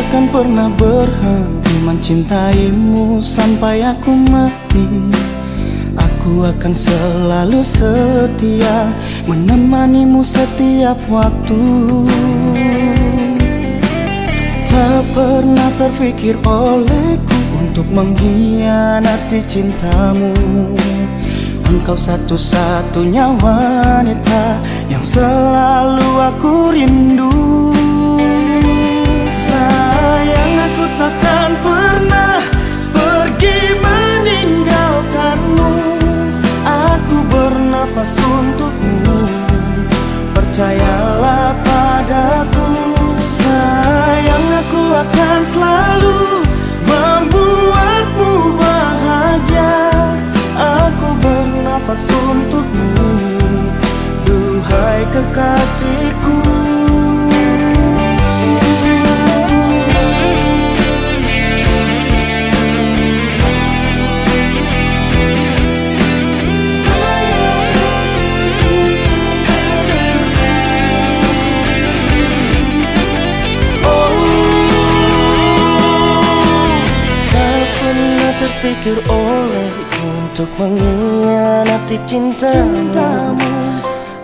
takkan pernah berhenti mencintaimu sampai aku mati. Aku akan selalu setia menemanimu setiap waktu. Tak pernah terfikir olehku untuk mengkhianati cintamu. Engkau satu-satunya wanita yang selalu aku rindu Percayalah padaku Sayang aku akan selalu membuatmu bahagia. Aku bernafas untukmu Duhai kekasihku pernah terfikir olehku untuk mengkhianati cintamu.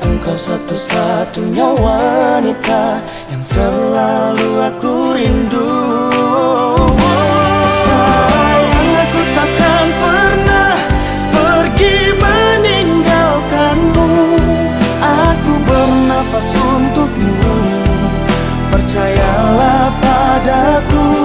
Engkau satu-satunya wanita yang selalu aku rindu. Sayang aku takkan pernah pergi meninggalkanmu. Aku bernafas untukmu. Percayalah padaku